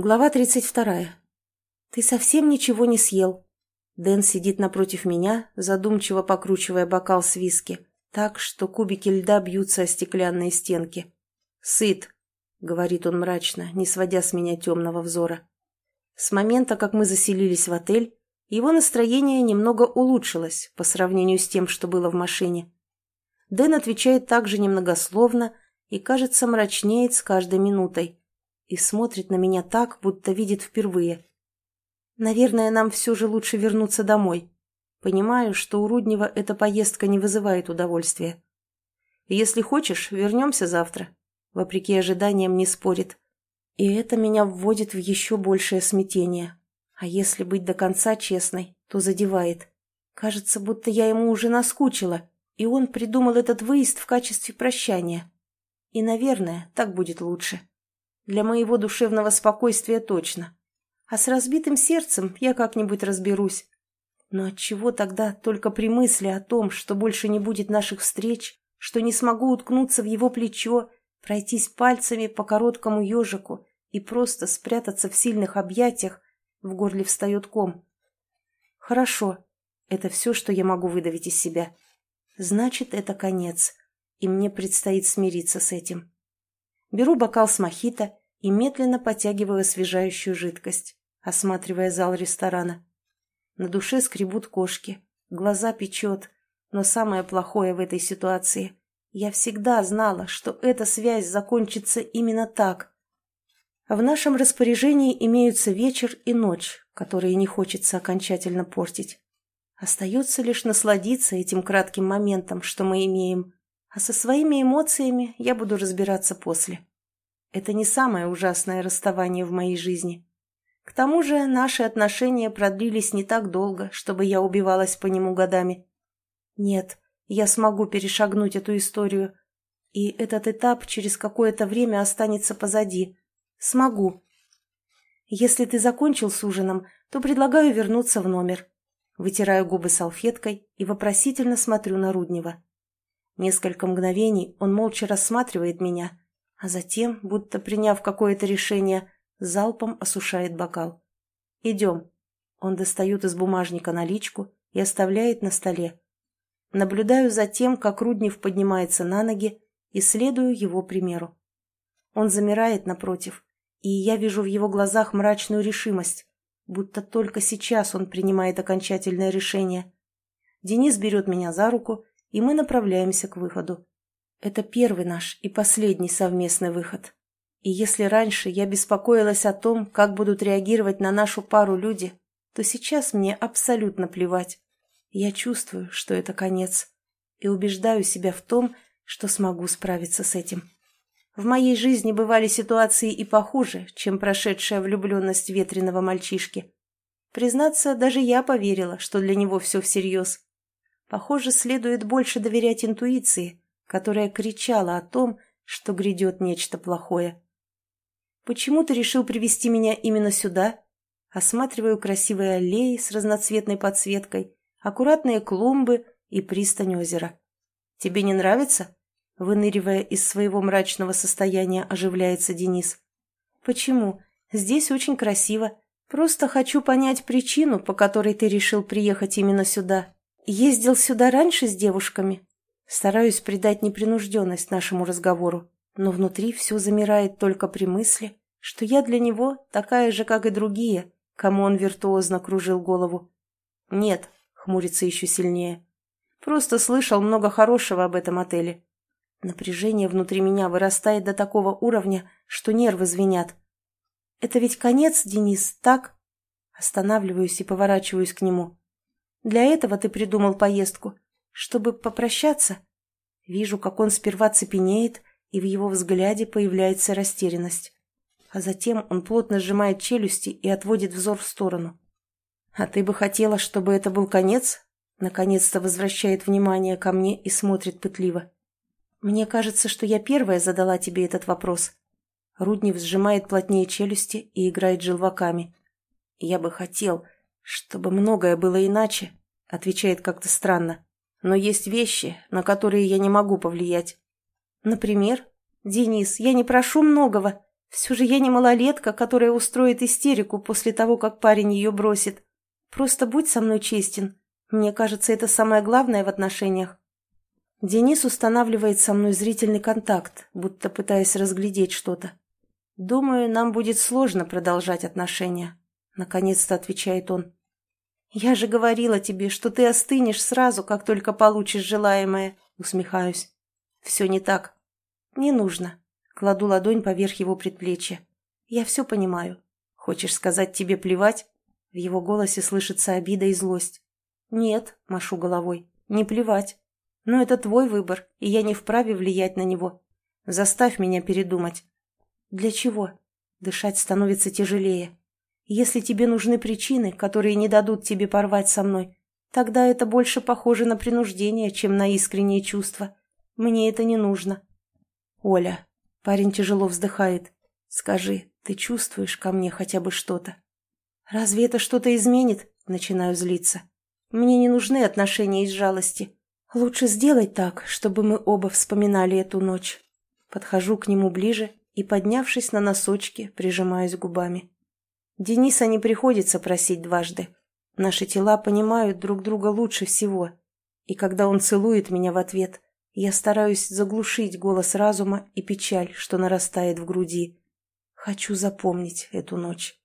Глава 32. «Ты совсем ничего не съел». Дэн сидит напротив меня, задумчиво покручивая бокал с виски, так, что кубики льда бьются о стеклянные стенки. «Сыт», — говорит он мрачно, не сводя с меня темного взора. С момента, как мы заселились в отель, его настроение немного улучшилось по сравнению с тем, что было в машине. Дэн отвечает также немногословно и, кажется, мрачнеет с каждой минутой и смотрит на меня так, будто видит впервые. Наверное, нам все же лучше вернуться домой. Понимаю, что у Руднева эта поездка не вызывает удовольствия. Если хочешь, вернемся завтра. Вопреки ожиданиям не спорит. И это меня вводит в еще большее смятение. А если быть до конца честной, то задевает. Кажется, будто я ему уже наскучила, и он придумал этот выезд в качестве прощания. И, наверное, так будет лучше. Для моего душевного спокойствия точно. А с разбитым сердцем я как-нибудь разберусь. Но отчего тогда только при мысли о том, что больше не будет наших встреч, что не смогу уткнуться в его плечо, пройтись пальцами по короткому ежику и просто спрятаться в сильных объятиях, в горле встает ком. Хорошо, это все, что я могу выдавить из себя. Значит, это конец, и мне предстоит смириться с этим. Беру бокал с мохито и медленно потягиваю освежающую жидкость, осматривая зал ресторана. На душе скребут кошки, глаза печет, но самое плохое в этой ситуации – я всегда знала, что эта связь закончится именно так. В нашем распоряжении имеются вечер и ночь, которые не хочется окончательно портить. Остается лишь насладиться этим кратким моментом, что мы имеем, а со своими эмоциями я буду разбираться после. Это не самое ужасное расставание в моей жизни. К тому же наши отношения продлились не так долго, чтобы я убивалась по нему годами. Нет, я смогу перешагнуть эту историю, и этот этап через какое-то время останется позади. Смогу. Если ты закончил с ужином, то предлагаю вернуться в номер. Вытираю губы салфеткой и вопросительно смотрю на Руднева. Несколько мгновений он молча рассматривает меня, а затем, будто приняв какое-то решение, залпом осушает бокал. «Идем». Он достает из бумажника наличку и оставляет на столе. Наблюдаю за тем, как Руднев поднимается на ноги, и следую его примеру. Он замирает напротив, и я вижу в его глазах мрачную решимость, будто только сейчас он принимает окончательное решение. Денис берет меня за руку, и мы направляемся к выходу. Это первый наш и последний совместный выход. И если раньше я беспокоилась о том, как будут реагировать на нашу пару люди, то сейчас мне абсолютно плевать. Я чувствую, что это конец, и убеждаю себя в том, что смогу справиться с этим. В моей жизни бывали ситуации и похуже, чем прошедшая влюбленность ветреного мальчишки. Признаться, даже я поверила, что для него все всерьез. Похоже, следует больше доверять интуиции, которая кричала о том, что грядет нечто плохое. «Почему ты решил привести меня именно сюда?» Осматриваю красивые аллеи с разноцветной подсветкой, аккуратные клумбы и пристань озера. «Тебе не нравится?» Выныривая из своего мрачного состояния, оживляется Денис. «Почему? Здесь очень красиво. Просто хочу понять причину, по которой ты решил приехать именно сюда. Ездил сюда раньше с девушками?» Стараюсь придать непринужденность нашему разговору, но внутри все замирает только при мысли, что я для него такая же, как и другие, кому он виртуозно кружил голову. «Нет», — хмурится еще сильнее, — «просто слышал много хорошего об этом отеле. Напряжение внутри меня вырастает до такого уровня, что нервы звенят. Это ведь конец, Денис, так?» Останавливаюсь и поворачиваюсь к нему. «Для этого ты придумал поездку?» Чтобы попрощаться. Вижу, как он сперва цепенеет, и в его взгляде появляется растерянность. А затем он плотно сжимает челюсти и отводит взор в сторону. «А ты бы хотела, чтобы это был конец?» Наконец-то возвращает внимание ко мне и смотрит пытливо. «Мне кажется, что я первая задала тебе этот вопрос». Руднев сжимает плотнее челюсти и играет желваками. «Я бы хотел, чтобы многое было иначе», — отвечает как-то странно. Но есть вещи, на которые я не могу повлиять. Например, Денис, я не прошу многого. Все же я не малолетка, которая устроит истерику после того, как парень ее бросит. Просто будь со мной честен. Мне кажется, это самое главное в отношениях. Денис устанавливает со мной зрительный контакт, будто пытаясь разглядеть что-то. «Думаю, нам будет сложно продолжать отношения», — наконец-то отвечает он. «Я же говорила тебе, что ты остынешь сразу, как только получишь желаемое», — усмехаюсь. «Все не так. Не нужно». Кладу ладонь поверх его предплечья. «Я все понимаю. Хочешь сказать, тебе плевать?» В его голосе слышится обида и злость. «Нет», — машу головой, — «не плевать. Но это твой выбор, и я не вправе влиять на него. Заставь меня передумать». «Для чего?» Дышать становится тяжелее. «Если тебе нужны причины, которые не дадут тебе порвать со мной, тогда это больше похоже на принуждение, чем на искренние чувства. Мне это не нужно». «Оля», — парень тяжело вздыхает, — «скажи, ты чувствуешь ко мне хотя бы что-то?» «Разве это что-то изменит?» — начинаю злиться. «Мне не нужны отношения из жалости. Лучше сделать так, чтобы мы оба вспоминали эту ночь». Подхожу к нему ближе и, поднявшись на носочки, прижимаюсь губами. Дениса не приходится просить дважды. Наши тела понимают друг друга лучше всего. И когда он целует меня в ответ, я стараюсь заглушить голос разума и печаль, что нарастает в груди. Хочу запомнить эту ночь.